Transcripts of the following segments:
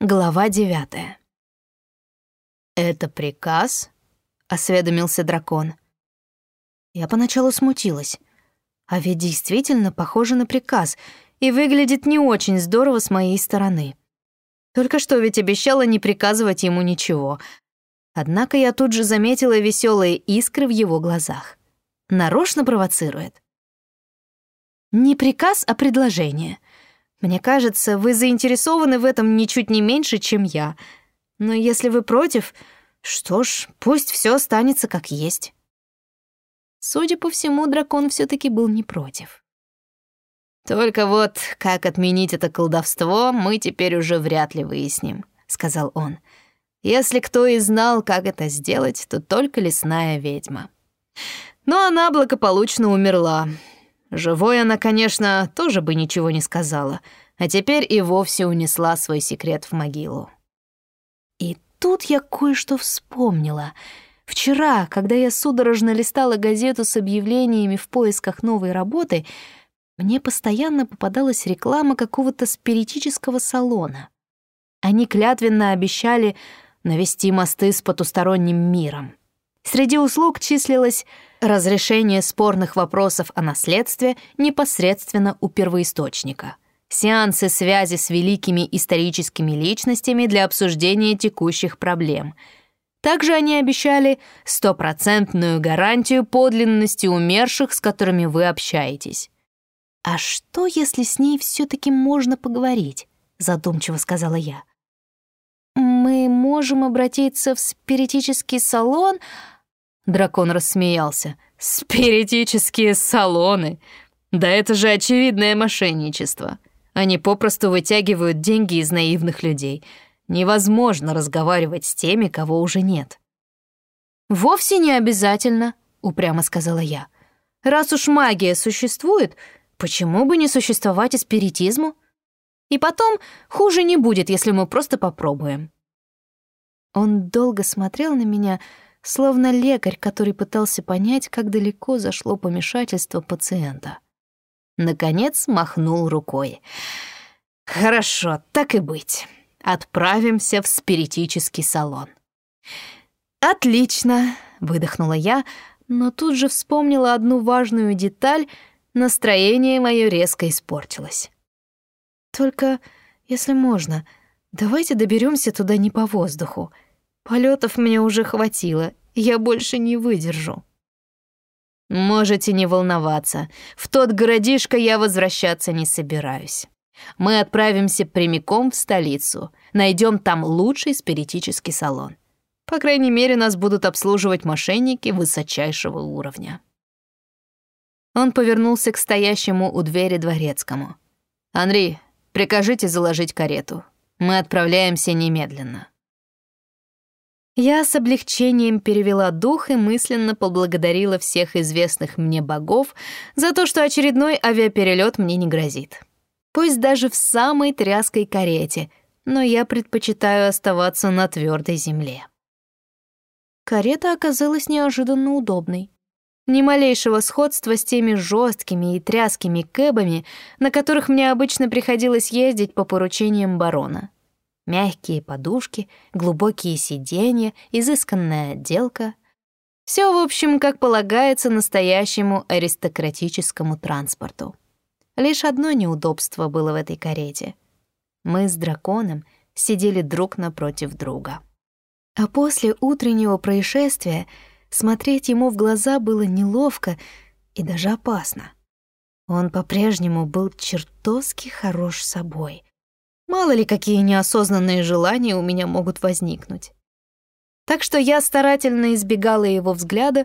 Глава девятая. «Это приказ?» — осведомился дракон. Я поначалу смутилась. А ведь действительно похоже на приказ и выглядит не очень здорово с моей стороны. Только что ведь обещала не приказывать ему ничего. Однако я тут же заметила веселые искры в его глазах. Нарочно провоцирует. Не приказ, а предложение — мне кажется, вы заинтересованы в этом ничуть не меньше, чем я. Но если вы против, что ж, пусть все останется как есть». Судя по всему, дракон все таки был не против. «Только вот как отменить это колдовство, мы теперь уже вряд ли выясним», — сказал он. «Если кто и знал, как это сделать, то только лесная ведьма. Но она благополучно умерла, Живой она, конечно, тоже бы ничего не сказала, а теперь и вовсе унесла свой секрет в могилу. И тут я кое-что вспомнила. Вчера, когда я судорожно листала газету с объявлениями в поисках новой работы, мне постоянно попадалась реклама какого-то спиритического салона. Они клятвенно обещали навести мосты с потусторонним миром. Среди услуг числилось разрешение спорных вопросов о наследстве непосредственно у первоисточника, сеансы связи с великими историческими личностями для обсуждения текущих проблем. Также они обещали стопроцентную гарантию подлинности умерших, с которыми вы общаетесь. «А что, если с ней все таки можно поговорить?» — задумчиво сказала я. «Мы можем обратиться в спиритический салон», Дракон рассмеялся. «Спиритические салоны! Да это же очевидное мошенничество. Они попросту вытягивают деньги из наивных людей. Невозможно разговаривать с теми, кого уже нет». «Вовсе не обязательно», — упрямо сказала я. «Раз уж магия существует, почему бы не существовать и спиритизму? И потом, хуже не будет, если мы просто попробуем». Он долго смотрел на меня, — словно лекарь, который пытался понять, как далеко зашло помешательство пациента. Наконец махнул рукой. «Хорошо, так и быть. Отправимся в спиритический салон». «Отлично», — выдохнула я, но тут же вспомнила одну важную деталь, настроение мое резко испортилось. «Только, если можно, давайте доберемся туда не по воздуху», Полетов мне уже хватило, я больше не выдержу. Можете не волноваться, в тот городишко я возвращаться не собираюсь. Мы отправимся прямиком в столицу, найдем там лучший спиритический салон. По крайней мере, нас будут обслуживать мошенники высочайшего уровня. Он повернулся к стоящему у двери дворецкому. «Анри, прикажите заложить карету. Мы отправляемся немедленно». Я с облегчением перевела дух и мысленно поблагодарила всех известных мне богов за то, что очередной авиаперелет мне не грозит. Пусть даже в самой тряской карете, но я предпочитаю оставаться на твердой земле. Карета оказалась неожиданно удобной. Ни малейшего сходства с теми жесткими и тряскими кэбами, на которых мне обычно приходилось ездить по поручениям барона. Мягкие подушки, глубокие сиденья, изысканная отделка. Все, в общем, как полагается настоящему аристократическому транспорту. Лишь одно неудобство было в этой карете. Мы с драконом сидели друг напротив друга. А после утреннего происшествия смотреть ему в глаза было неловко и даже опасно. Он по-прежнему был чертовски хорош собой. Мало ли, какие неосознанные желания у меня могут возникнуть. Так что я старательно избегала его взгляда,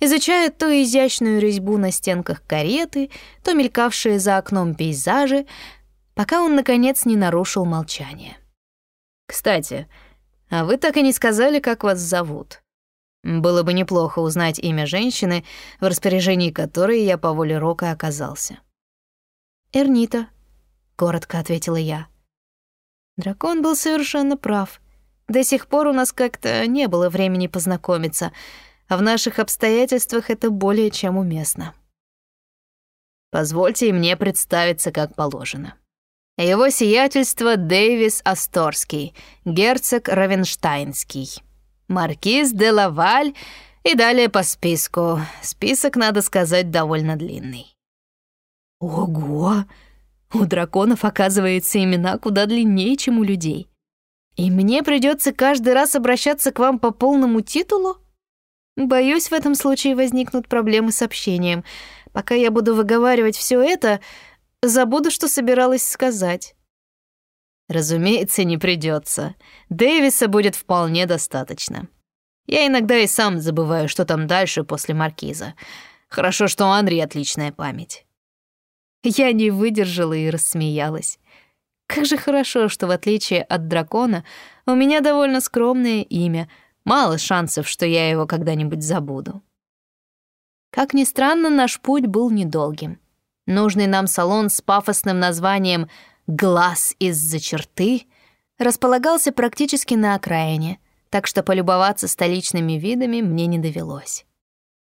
изучая то изящную резьбу на стенках кареты, то мелькавшие за окном пейзажи, пока он, наконец, не нарушил молчание. «Кстати, а вы так и не сказали, как вас зовут. Было бы неплохо узнать имя женщины, в распоряжении которой я по воле Рока оказался». «Эрнита», — коротко ответила я. Дракон был совершенно прав. До сих пор у нас как-то не было времени познакомиться, а в наших обстоятельствах это более чем уместно. Позвольте мне представиться как положено. Его сиятельство Дэвис Асторский, герцог Равенштайнский, маркиз де Лаваль и далее по списку. Список, надо сказать, довольно длинный. Ого! У драконов, оказывается, имена куда длиннее, чем у людей. И мне придется каждый раз обращаться к вам по полному титулу? Боюсь, в этом случае возникнут проблемы с общением. Пока я буду выговаривать все это, забуду, что собиралась сказать. Разумеется, не придется. Дэвиса будет вполне достаточно. Я иногда и сам забываю, что там дальше после маркиза. Хорошо, что у Анри отличная память. Я не выдержала и рассмеялась. Как же хорошо, что в отличие от дракона у меня довольно скромное имя. Мало шансов, что я его когда-нибудь забуду. Как ни странно, наш путь был недолгим. Нужный нам салон с пафосным названием «Глаз из-за черты» располагался практически на окраине, так что полюбоваться столичными видами мне не довелось.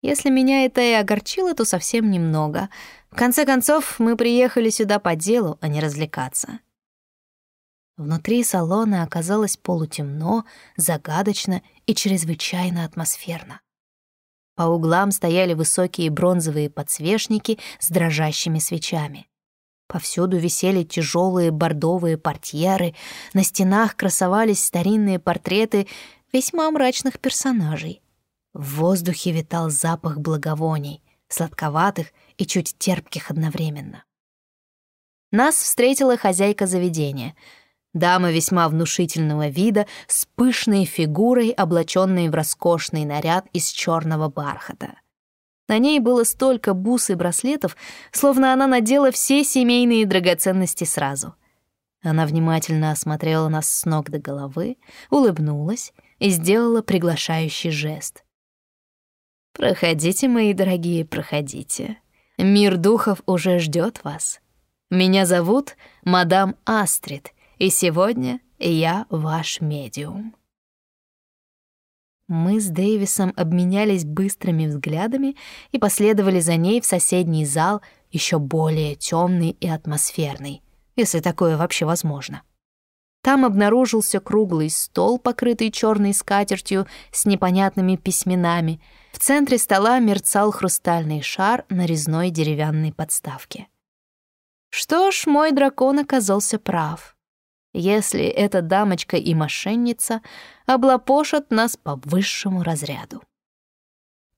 Если меня это и огорчило, то совсем немного. В конце концов, мы приехали сюда по делу, а не развлекаться. Внутри салона оказалось полутемно, загадочно и чрезвычайно атмосферно. По углам стояли высокие бронзовые подсвечники с дрожащими свечами. Повсюду висели тяжелые бордовые портьеры, на стенах красовались старинные портреты весьма мрачных персонажей. В воздухе витал запах благовоний, сладковатых и чуть терпких одновременно. Нас встретила хозяйка заведения — Дама весьма внушительного вида, с пышной фигурой, облаченной в роскошный наряд из черного бархата. На ней было столько бус и браслетов, словно она надела все семейные драгоценности сразу. Она внимательно осмотрела нас с ног до головы, улыбнулась и сделала приглашающий жест. «Проходите, мои дорогие, проходите. Мир духов уже ждет вас. Меня зовут мадам Астрид — и сегодня я ваш медиум». Мы с Дэвисом обменялись быстрыми взглядами и последовали за ней в соседний зал, еще более темный и атмосферный, если такое вообще возможно. Там обнаружился круглый стол, покрытый черной скатертью с непонятными письменами. В центре стола мерцал хрустальный шар на резной деревянной подставке. Что ж, мой дракон оказался прав если эта дамочка и мошенница облапошат нас по высшему разряду.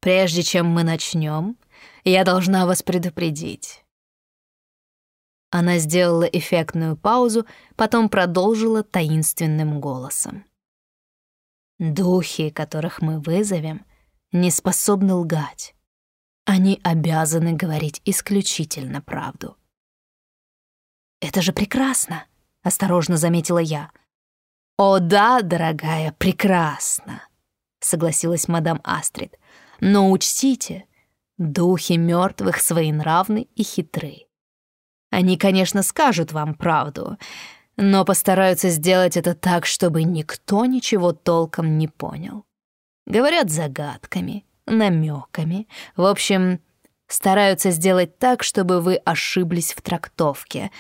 Прежде чем мы начнем, я должна вас предупредить. Она сделала эффектную паузу, потом продолжила таинственным голосом. Духи, которых мы вызовем, не способны лгать. Они обязаны говорить исключительно правду. Это же прекрасно. — осторожно заметила я. «О да, дорогая, прекрасно», — согласилась мадам Астрид. «Но учтите, духи мертвых своенравны и хитры. Они, конечно, скажут вам правду, но постараются сделать это так, чтобы никто ничего толком не понял. Говорят загадками, намеками, в общем, стараются сделать так, чтобы вы ошиблись в трактовке,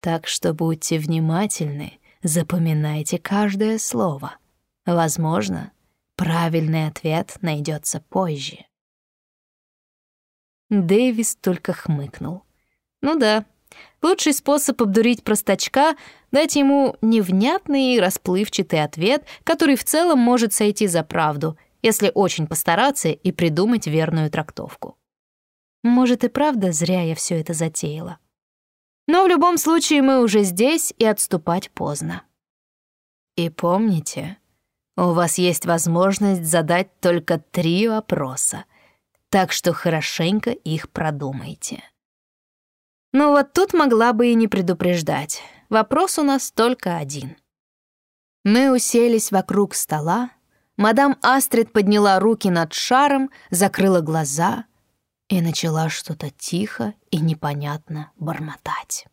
так что будьте внимательны, запоминайте каждое слово. Возможно, правильный ответ найдется позже. Дэвис только хмыкнул. Ну да, лучший способ обдурить простачка — дать ему невнятный и расплывчатый ответ, который в целом может сойти за правду, если очень постараться и придумать верную трактовку. Может и правда зря я все это затеяла. Но в любом случае мы уже здесь, и отступать поздно. И помните, у вас есть возможность задать только три вопроса, так что хорошенько их продумайте. Ну вот тут могла бы и не предупреждать. Вопрос у нас только один. Мы уселись вокруг стола, мадам Астрид подняла руки над шаром, закрыла глаза — и начала что-то тихо и непонятно бормотать.